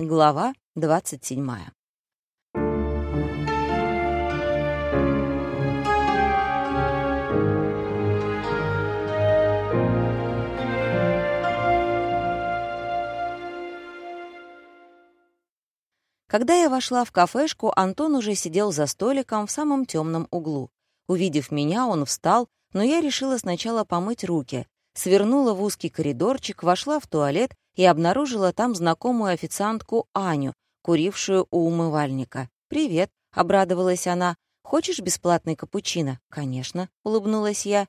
Глава 27. Когда я вошла в кафешку, Антон уже сидел за столиком в самом темном углу. Увидев меня, он встал, но я решила сначала помыть руки, свернула в узкий коридорчик, вошла в туалет и обнаружила там знакомую официантку Аню, курившую у умывальника. «Привет», — обрадовалась она. «Хочешь бесплатный капучино?» «Конечно», — улыбнулась я.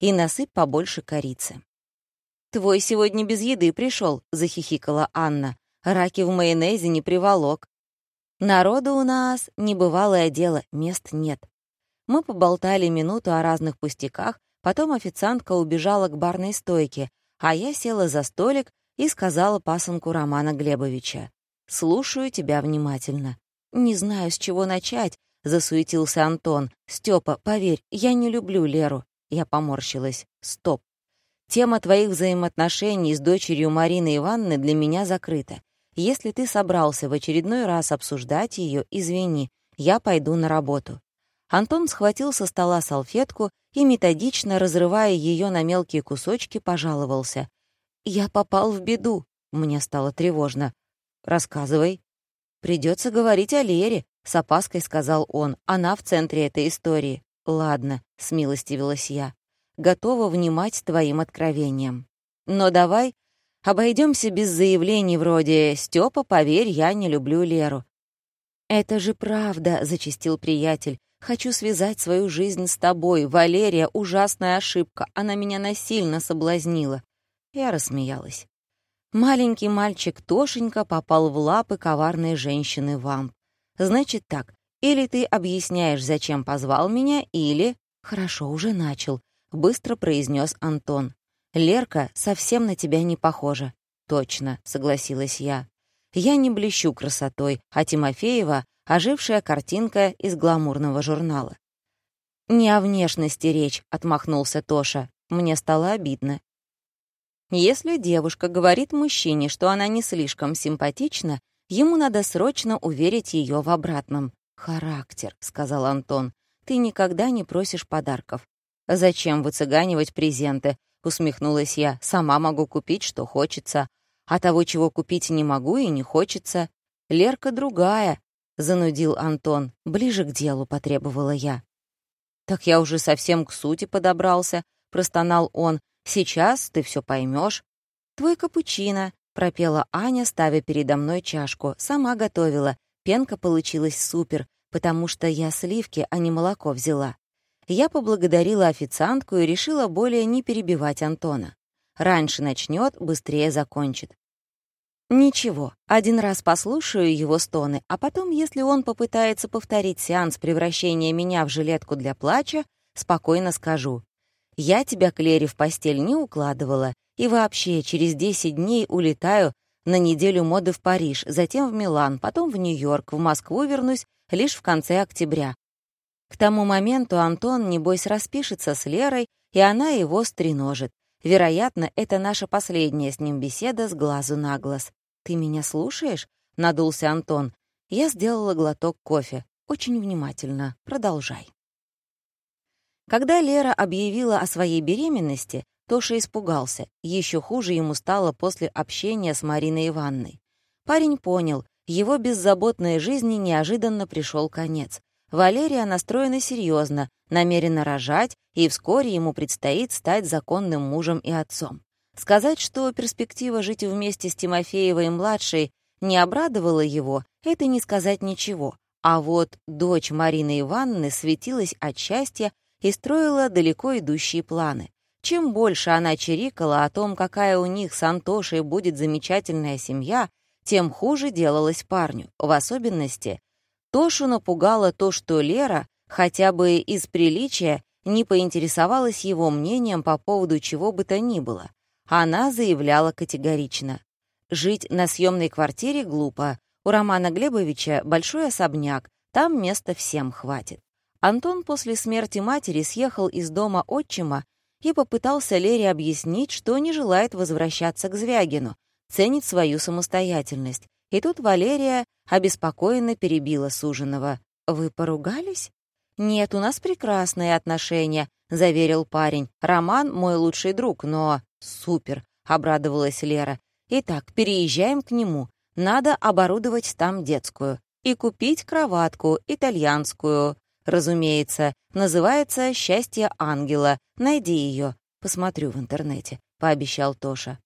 «И насыпь побольше корицы». «Твой сегодня без еды пришел», — захихикала Анна. «Раки в майонезе не приволок». «Народу у нас небывалое дело, мест нет». Мы поболтали минуту о разных пустяках, потом официантка убежала к барной стойке, а я села за столик и сказала пасынку Романа Глебовича. «Слушаю тебя внимательно». «Не знаю, с чего начать», — засуетился Антон. «Стёпа, поверь, я не люблю Леру». Я поморщилась. «Стоп. Тема твоих взаимоотношений с дочерью Марины Ивановны для меня закрыта. Если ты собрался в очередной раз обсуждать ее, извини, я пойду на работу». Антон схватил со стола салфетку и, методично разрывая ее на мелкие кусочки, пожаловался. «Я попал в беду». Мне стало тревожно. «Рассказывай». «Придется говорить о Лере», — с опаской сказал он. «Она в центре этой истории». «Ладно», — смилостивилась я. «Готова внимать твоим откровениям. Но давай обойдемся без заявлений вроде «Стёпа, поверь, я не люблю Леру». «Это же правда», — зачастил приятель. Хочу связать свою жизнь с тобой. Валерия — ужасная ошибка. Она меня насильно соблазнила». Я рассмеялась. Маленький мальчик Тошенька попал в лапы коварной женщины вамп. Значит так, или ты объясняешь, зачем позвал меня, или... Хорошо, уже начал, — быстро произнес Антон. Лерка совсем на тебя не похожа. Точно, — согласилась я. Я не блещу красотой, а Тимофеева ожившая картинка из гламурного журнала. «Не о внешности речь», — отмахнулся Тоша. Мне стало обидно. Если девушка говорит мужчине, что она не слишком симпатична, ему надо срочно уверить ее в обратном. «Характер», — сказал Антон. «Ты никогда не просишь подарков». «Зачем выцыганивать презенты?» — усмехнулась я. «Сама могу купить, что хочется. А того, чего купить не могу и не хочется. Лерка другая, — занудил Антон. «Ближе к делу», — потребовала я. «Так я уже совсем к сути подобрался», — простонал он. «Сейчас ты все поймешь. «Твой капучино», — пропела Аня, ставя передо мной чашку. «Сама готовила. Пенка получилась супер, потому что я сливки, а не молоко взяла». Я поблагодарила официантку и решила более не перебивать Антона. Раньше начнет, быстрее закончит. Ничего, один раз послушаю его стоны, а потом, если он попытается повторить сеанс превращения меня в жилетку для плача, спокойно скажу. Я тебя, Клери, в постель не укладывала, и вообще через 10 дней улетаю на неделю моды в Париж, затем в Милан, потом в Нью-Йорк, в Москву вернусь лишь в конце октября. К тому моменту Антон, небось, распишется с Лерой, и она его стреножит. Вероятно, это наша последняя с ним беседа с глазу на глаз. «Ты меня слушаешь?» — надулся Антон. Я сделала глоток кофе. Очень внимательно. Продолжай. Когда Лера объявила о своей беременности, Тоша испугался. Еще хуже ему стало после общения с Мариной Ивановной. Парень понял, его беззаботной жизни неожиданно пришел конец. Валерия настроена серьезно, намерена рожать, и вскоре ему предстоит стать законным мужем и отцом. Сказать, что перспектива жить вместе с Тимофеевой-младшей не обрадовала его, это не сказать ничего. А вот дочь Марины Ивановны светилась от счастья и строила далеко идущие планы. Чем больше она чирикала о том, какая у них с Антошей будет замечательная семья, тем хуже делалось парню. В особенности Тошу напугало то, что Лера, хотя бы из приличия, не поинтересовалась его мнением по поводу чего бы то ни было. Она заявляла категорично. Жить на съемной квартире глупо. У Романа Глебовича большой особняк, там места всем хватит. Антон после смерти матери съехал из дома отчима и попытался Лере объяснить, что не желает возвращаться к Звягину, ценит свою самостоятельность. И тут Валерия обеспокоенно перебила суженого. «Вы поругались?» «Нет, у нас прекрасные отношения», — заверил парень. «Роман — мой лучший друг, но...» «Супер», — обрадовалась Лера. «Итак, переезжаем к нему. Надо оборудовать там детскую. И купить кроватку, итальянскую. Разумеется, называется «Счастье ангела». Найди ее. Посмотрю в интернете», — пообещал Тоша.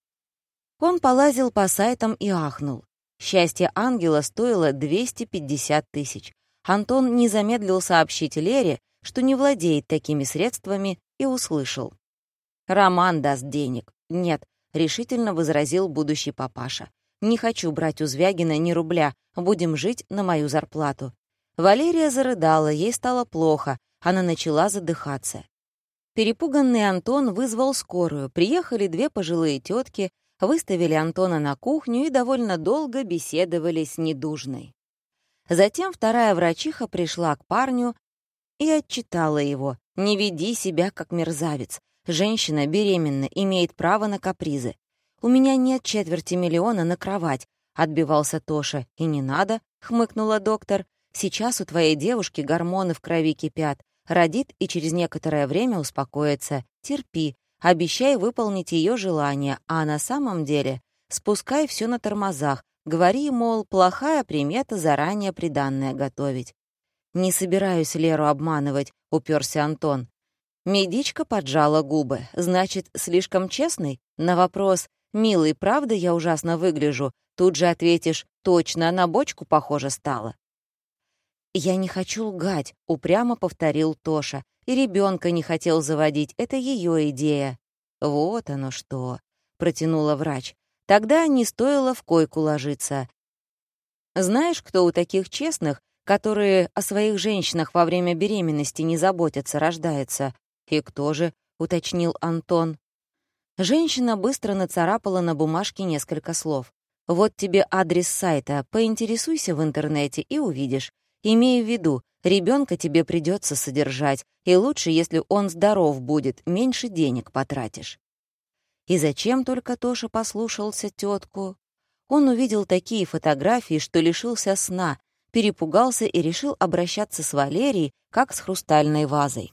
Он полазил по сайтам и ахнул. «Счастье ангела» стоило 250 тысяч. Антон не замедлил сообщить Лере, что не владеет такими средствами, и услышал. «Роман даст денег». «Нет», — решительно возразил будущий папаша. «Не хочу брать у Звягина ни рубля, будем жить на мою зарплату». Валерия зарыдала, ей стало плохо, она начала задыхаться. Перепуганный Антон вызвал скорую, приехали две пожилые тетки, выставили Антона на кухню и довольно долго беседовали с недужной. Затем вторая врачиха пришла к парню и отчитала его. «Не веди себя как мерзавец. Женщина беременна, имеет право на капризы. У меня нет четверти миллиона на кровать», — отбивался Тоша. «И не надо», — хмыкнула доктор. «Сейчас у твоей девушки гормоны в крови кипят. Родит и через некоторое время успокоится. Терпи. Обещай выполнить ее желание, а на самом деле спускай все на тормозах, Говори, мол, плохая примета заранее приданное готовить. «Не собираюсь Леру обманывать», — уперся Антон. Медичка поджала губы. «Значит, слишком честный?» На вопрос «Милый, правда я ужасно выгляжу?» Тут же ответишь «Точно, на бочку похоже стало». «Я не хочу лгать», — упрямо повторил Тоша. «И ребенка не хотел заводить, это ее идея». «Вот оно что», — протянула врач. Тогда не стоило в койку ложиться. Знаешь, кто у таких честных, которые о своих женщинах во время беременности не заботятся, рождается? И кто же? — уточнил Антон. Женщина быстро нацарапала на бумажке несколько слов. «Вот тебе адрес сайта, поинтересуйся в интернете и увидишь. Имей в виду, ребенка тебе придется содержать, и лучше, если он здоров будет, меньше денег потратишь». И зачем только Тоша послушался тетку? Он увидел такие фотографии, что лишился сна, перепугался и решил обращаться с Валерией, как с хрустальной вазой.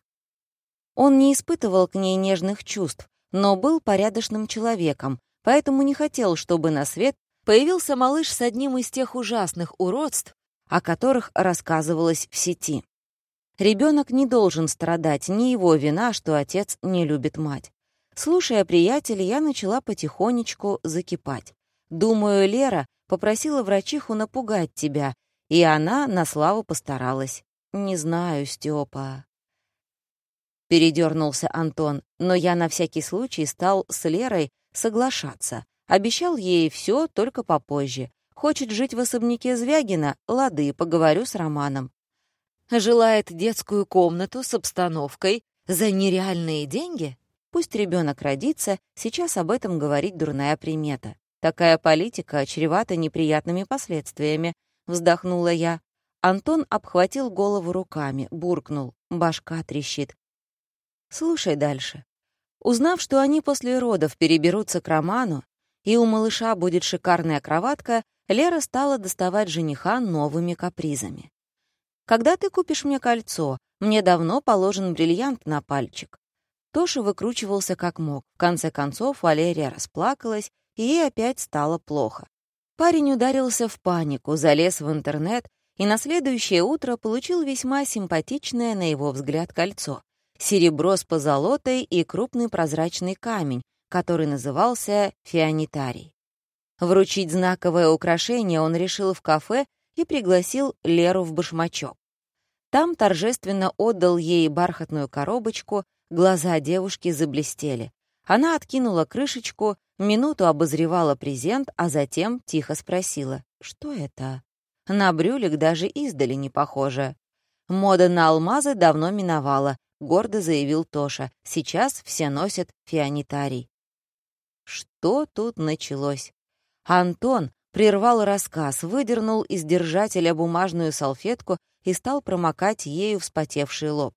Он не испытывал к ней нежных чувств, но был порядочным человеком, поэтому не хотел, чтобы на свет появился малыш с одним из тех ужасных уродств, о которых рассказывалось в сети. Ребенок не должен страдать, не его вина, что отец не любит мать. Слушая приятелей, я начала потихонечку закипать. Думаю, Лера попросила врачиху напугать тебя, и она на славу постаралась. Не знаю, Степа. Передернулся Антон, но я на всякий случай стал с Лерой соглашаться. Обещал ей все, только попозже. Хочет жить в особняке Звягина? Лады, поговорю с Романом. Желает детскую комнату с обстановкой за нереальные деньги? Пусть ребенок родится, сейчас об этом говорить дурная примета. Такая политика чревата неприятными последствиями, вздохнула я. Антон обхватил голову руками, буркнул. Башка трещит. Слушай дальше. Узнав, что они после родов переберутся к Роману, и у малыша будет шикарная кроватка, Лера стала доставать жениха новыми капризами. «Когда ты купишь мне кольцо? Мне давно положен бриллиант на пальчик. Тоша выкручивался как мог. В конце концов Валерия расплакалась, и ей опять стало плохо. Парень ударился в панику, залез в интернет и на следующее утро получил весьма симпатичное, на его взгляд, кольцо. Серебро с позолотой и крупный прозрачный камень, который назывался фианитарий. Вручить знаковое украшение он решил в кафе и пригласил Леру в башмачок. Там торжественно отдал ей бархатную коробочку, Глаза девушки заблестели. Она откинула крышечку, минуту обозревала презент, а затем тихо спросила, что это? На брюлик даже издали не похоже. Мода на алмазы давно миновала, гордо заявил Тоша. Сейчас все носят фианитарий. Что тут началось? Антон прервал рассказ, выдернул из держателя бумажную салфетку и стал промокать ею вспотевший лоб.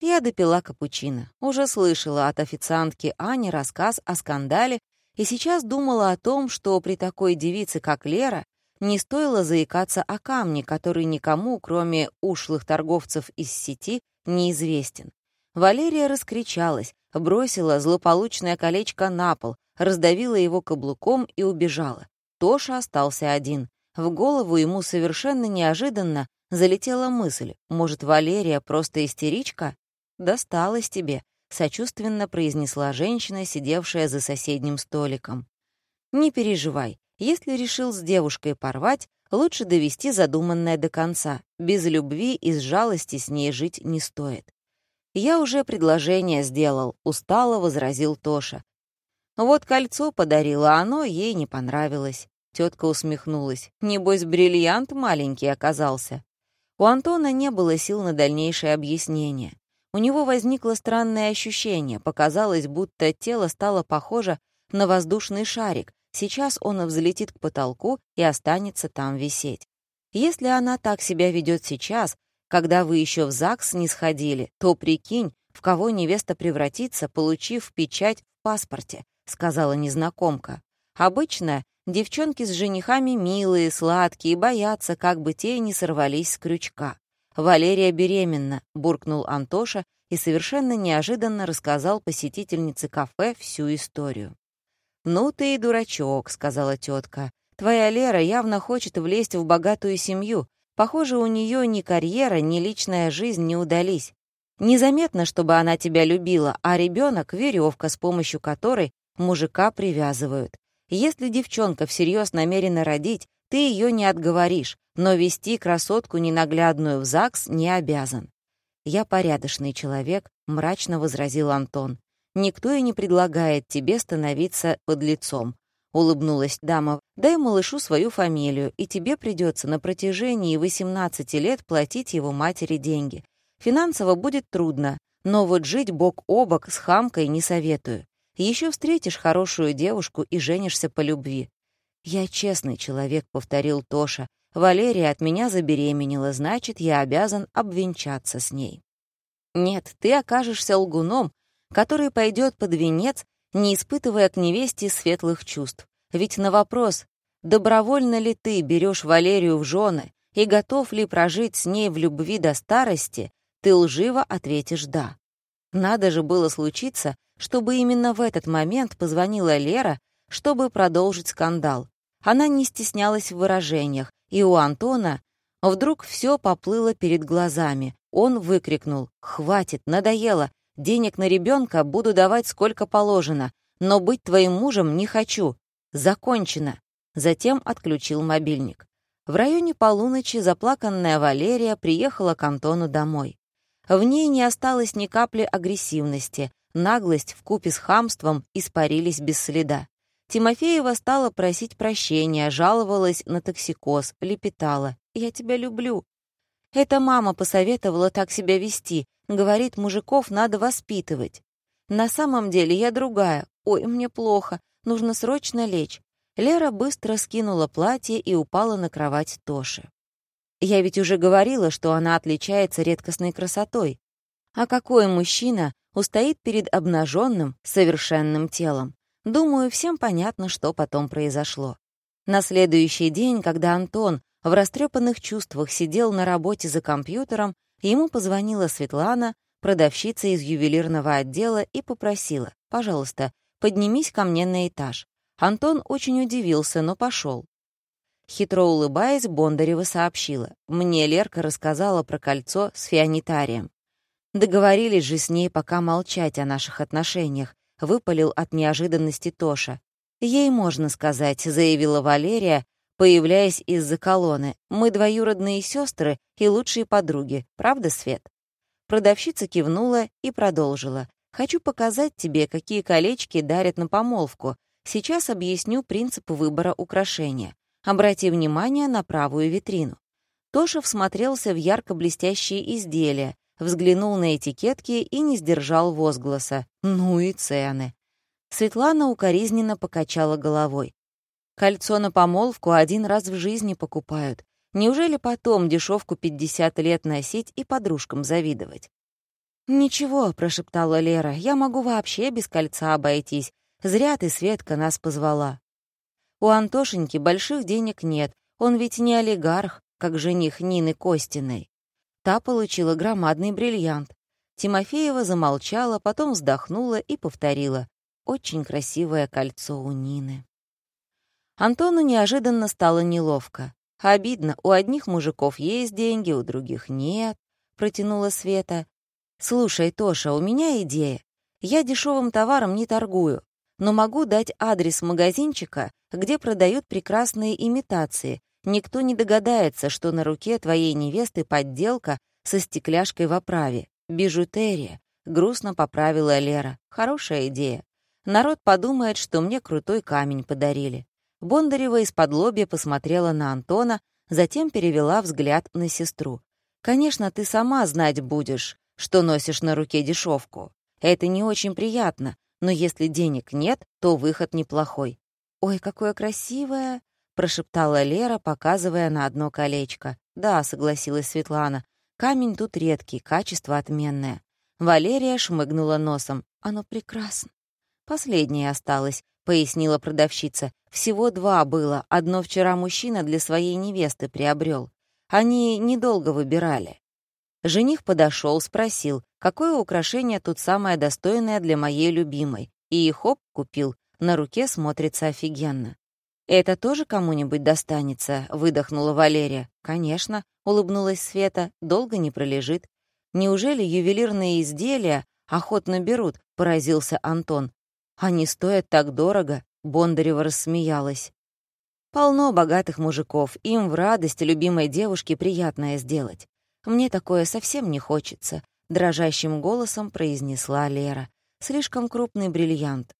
Я допила капучино. Уже слышала от официантки Ани рассказ о скандале и сейчас думала о том, что при такой девице, как Лера, не стоило заикаться о камне, который никому, кроме ушлых торговцев из сети, неизвестен. Валерия раскричалась, бросила злополучное колечко на пол, раздавила его каблуком и убежала. Тоша остался один. В голову ему совершенно неожиданно залетела мысль, может, Валерия просто истеричка? «Досталось тебе», — сочувственно произнесла женщина, сидевшая за соседним столиком. «Не переживай, если решил с девушкой порвать, лучше довести задуманное до конца. Без любви и с жалости с ней жить не стоит. «Я уже предложение сделал», — устало возразил Тоша. «Вот кольцо подарила, а оно ей не понравилось». Тетка усмехнулась. «Небось, бриллиант маленький оказался». У Антона не было сил на дальнейшее объяснение. У него возникло странное ощущение, показалось, будто тело стало похоже на воздушный шарик. Сейчас он взлетит к потолку и останется там висеть. Если она так себя ведет сейчас, когда вы еще в ЗАГС не сходили, то прикинь, в кого невеста превратится, получив печать в паспорте», — сказала незнакомка. «Обычно девчонки с женихами милые, сладкие, боятся, как бы те не сорвались с крючка. «Валерия беременна», — буркнул Антоша и совершенно неожиданно рассказал посетительнице кафе всю историю. «Ну ты и дурачок», — сказала тетка. «Твоя Лера явно хочет влезть в богатую семью, Похоже, у нее ни карьера, ни личная жизнь не удались. Незаметно, чтобы она тебя любила, а ребенок — веревка, с помощью которой мужика привязывают. Если девчонка всерьез намерена родить, ты ее не отговоришь, но вести красотку ненаглядную в ЗАГС не обязан. «Я порядочный человек», — мрачно возразил Антон. «Никто и не предлагает тебе становиться под лицом. — улыбнулась дама. «Дай малышу свою фамилию, и тебе придется на протяжении 18 лет платить его матери деньги. Финансово будет трудно, но вот жить бок о бок с хамкой не советую. Еще встретишь хорошую девушку и женишься по любви». «Я честный человек», — повторил Тоша. «Валерия от меня забеременела, значит, я обязан обвенчаться с ней». «Нет, ты окажешься лгуном, который пойдет под венец не испытывая к невесте светлых чувств. Ведь на вопрос, добровольно ли ты берешь Валерию в жены и готов ли прожить с ней в любви до старости, ты лживо ответишь «да». Надо же было случиться, чтобы именно в этот момент позвонила Лера, чтобы продолжить скандал. Она не стеснялась в выражениях, и у Антона вдруг все поплыло перед глазами. Он выкрикнул «Хватит, надоело, Денег на ребенка буду давать сколько положено, но быть твоим мужем не хочу. Закончено. Затем отключил мобильник. В районе полуночи заплаканная Валерия приехала к Антону домой. В ней не осталось ни капли агрессивности, наглость в купе с хамством испарились без следа. Тимофеева стала просить прощения, жаловалась на токсикоз, лепетала. «Я тебя люблю». Это мама посоветовала так себя вести, Говорит, мужиков надо воспитывать. На самом деле я другая. Ой, мне плохо. Нужно срочно лечь. Лера быстро скинула платье и упала на кровать Тоши. Я ведь уже говорила, что она отличается редкостной красотой. А какой мужчина устоит перед обнаженным, совершенным телом? Думаю, всем понятно, что потом произошло. На следующий день, когда Антон в растрепанных чувствах сидел на работе за компьютером, Ему позвонила Светлана, продавщица из ювелирного отдела, и попросила, «Пожалуйста, поднимись ко мне на этаж». Антон очень удивился, но пошел. Хитро улыбаясь, Бондарева сообщила. «Мне Лерка рассказала про кольцо с фианитарием. Договорились же с ней пока молчать о наших отношениях», — выпалил от неожиданности Тоша. «Ей можно сказать», — заявила Валерия, появляясь из-за колонны. «Мы двоюродные сестры и лучшие подруги, правда, Свет?» Продавщица кивнула и продолжила. «Хочу показать тебе, какие колечки дарят на помолвку. Сейчас объясню принцип выбора украшения. Обрати внимание на правую витрину». Тоша всмотрелся в ярко-блестящие изделия, взглянул на этикетки и не сдержал возгласа. «Ну и цены!» Светлана укоризненно покачала головой. Кольцо на помолвку один раз в жизни покупают. Неужели потом дешевку 50 лет носить и подружкам завидовать? «Ничего», — прошептала Лера, — «я могу вообще без кольца обойтись. Зря ты, Светка, нас позвала». У Антошеньки больших денег нет, Он ведь не олигарх, как жених Нины Костиной. Та получила громадный бриллиант. Тимофеева замолчала, потом вздохнула и повторила. Очень красивое кольцо у Нины. Антону неожиданно стало неловко. Обидно, у одних мужиков есть деньги, у других нет, протянула Света. Слушай, Тоша, у меня идея. Я дешевым товаром не торгую, но могу дать адрес магазинчика, где продают прекрасные имитации. Никто не догадается, что на руке твоей невесты подделка со стекляшкой в оправе. Бижутерия. Грустно поправила Лера. Хорошая идея. Народ подумает, что мне крутой камень подарили. Бондарева из-под лобья посмотрела на Антона, затем перевела взгляд на сестру. «Конечно, ты сама знать будешь, что носишь на руке дешевку. Это не очень приятно, но если денег нет, то выход неплохой». «Ой, какое красивое!» — прошептала Лера, показывая на одно колечко. «Да», — согласилась Светлана, — «камень тут редкий, качество отменное». Валерия шмыгнула носом. «Оно прекрасно». «Последнее осталось», — пояснила продавщица. Всего два было, одно вчера мужчина для своей невесты приобрел. Они недолго выбирали. Жених подошел, спросил, какое украшение тут самое достойное для моей любимой. И хоп, купил. На руке смотрится офигенно. «Это тоже кому-нибудь достанется?» — выдохнула Валерия. «Конечно», — улыбнулась Света, — «долго не пролежит». «Неужели ювелирные изделия охотно берут?» — поразился Антон. «Они стоят так дорого. Бондарева рассмеялась. «Полно богатых мужиков, им в радость любимой девушке приятное сделать. Мне такое совсем не хочется», — дрожащим голосом произнесла Лера. «Слишком крупный бриллиант.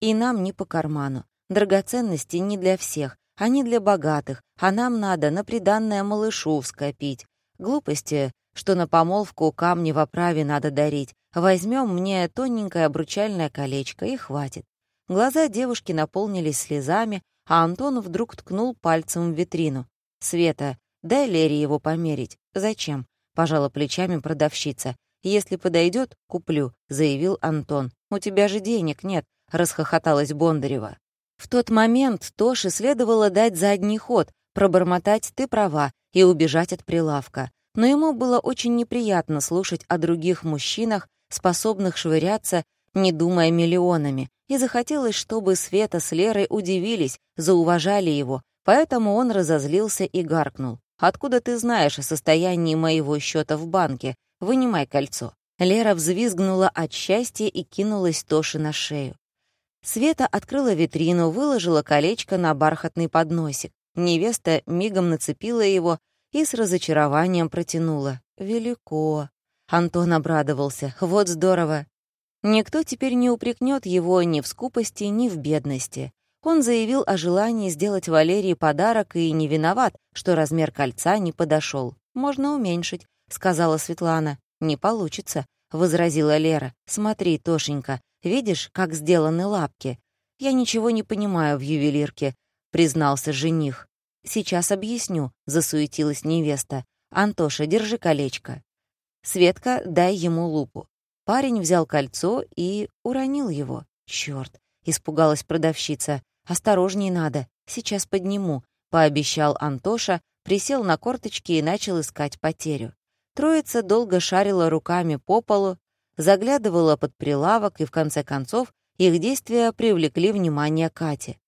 И нам не по карману. Драгоценности не для всех, они для богатых, а нам надо на приданное малышу скопить. Глупости, что на помолвку камни в оправе надо дарить. Возьмем мне тоненькое обручальное колечко и хватит. Глаза девушки наполнились слезами, а Антон вдруг ткнул пальцем в витрину. «Света, дай Лере его померить». «Зачем?» — пожала плечами продавщица. «Если подойдет, куплю», — заявил Антон. «У тебя же денег нет», — расхохоталась Бондарева. В тот момент Тоше следовало дать задний ход, пробормотать «ты права» и убежать от прилавка. Но ему было очень неприятно слушать о других мужчинах, способных швыряться, не думая миллионами, и захотелось, чтобы Света с Лерой удивились, зауважали его, поэтому он разозлился и гаркнул. «Откуда ты знаешь о состоянии моего счета в банке? Вынимай кольцо». Лера взвизгнула от счастья и кинулась Тоши на шею. Света открыла витрину, выложила колечко на бархатный подносик. Невеста мигом нацепила его и с разочарованием протянула. «Велико». Антон обрадовался. «Вот здорово. Никто теперь не упрекнет его ни в скупости, ни в бедности. Он заявил о желании сделать Валерии подарок и не виноват, что размер кольца не подошел. «Можно уменьшить», — сказала Светлана. «Не получится», — возразила Лера. «Смотри, Тошенька, видишь, как сделаны лапки?» «Я ничего не понимаю в ювелирке», — признался жених. «Сейчас объясню», — засуетилась невеста. «Антоша, держи колечко». «Светка, дай ему лупу». Парень взял кольцо и уронил его. Черт! испугалась продавщица. «Осторожней надо, сейчас подниму», — пообещал Антоша, присел на корточки и начал искать потерю. Троица долго шарила руками по полу, заглядывала под прилавок, и в конце концов их действия привлекли внимание Кати.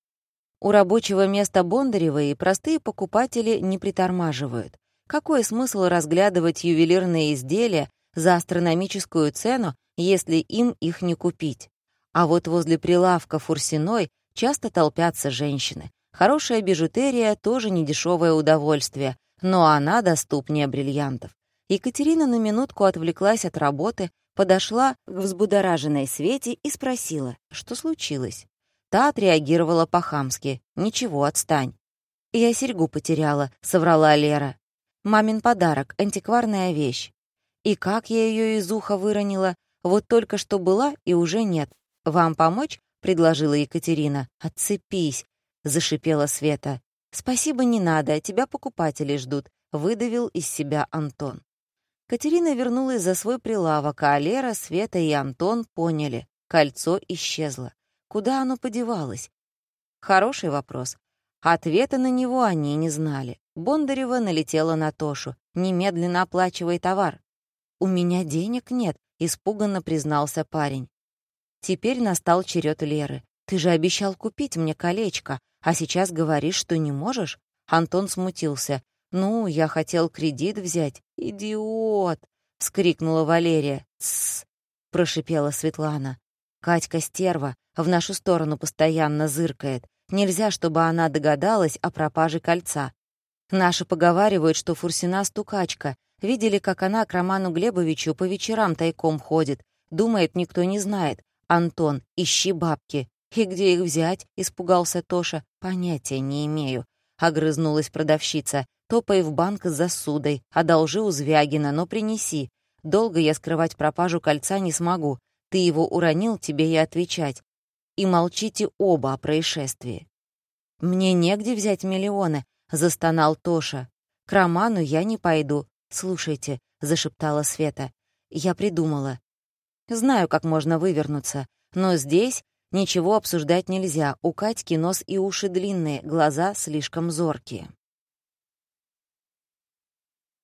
У рабочего места Бондаревой простые покупатели не притормаживают. Какой смысл разглядывать ювелирные изделия, за астрономическую цену, если им их не купить. А вот возле прилавка Фурсиной часто толпятся женщины. Хорошая бижутерия тоже недешевое удовольствие, но она доступнее бриллиантов. Екатерина на минутку отвлеклась от работы, подошла к взбудораженной Свете и спросила, что случилось. Та отреагировала по-хамски. «Ничего, отстань». «Я серьгу потеряла», — соврала Лера. «Мамин подарок, антикварная вещь. И как я ее из уха выронила? Вот только что была и уже нет. Вам помочь? предложила Екатерина. Отцепись, зашипела Света. Спасибо, не надо, тебя покупатели ждут, выдавил из себя Антон. Катерина вернулась за свой прилавок, а Лера, Света и Антон поняли — кольцо исчезло. Куда оно подевалось? Хороший вопрос. Ответа на него они не знали. Бондарева налетела на Тошу. «Немедленно оплачивай товар». «У меня денег нет», — испуганно признался парень. Теперь настал черед Леры. «Ты же обещал купить мне колечко, а сейчас говоришь, что не можешь?» Антон смутился. «Ну, я хотел кредит взять». «Идиот!» — вскрикнула Валерия. «Тссс!» — прошипела Светлана. «Катька стерва, в нашу сторону постоянно зыркает. Нельзя, чтобы она догадалась о пропаже кольца. Наши поговаривают, что Фурсина стукачка. Видели, как она к Роману Глебовичу по вечерам тайком ходит. Думает, никто не знает. Антон, ищи бабки. «И где их взять?» — испугался Тоша. «Понятия не имею», — огрызнулась продавщица. «Топай в банк с засудой, одолжи у Звягина, но принеси. Долго я скрывать пропажу кольца не смогу. Ты его уронил, тебе и отвечать. И молчите оба о происшествии». «Мне негде взять миллионы», — застонал Тоша. «К Роману я не пойду. Слушайте», — зашептала Света. «Я придумала. Знаю, как можно вывернуться, но здесь Ничего обсуждать нельзя, у Катьки нос и уши длинные, глаза слишком зоркие.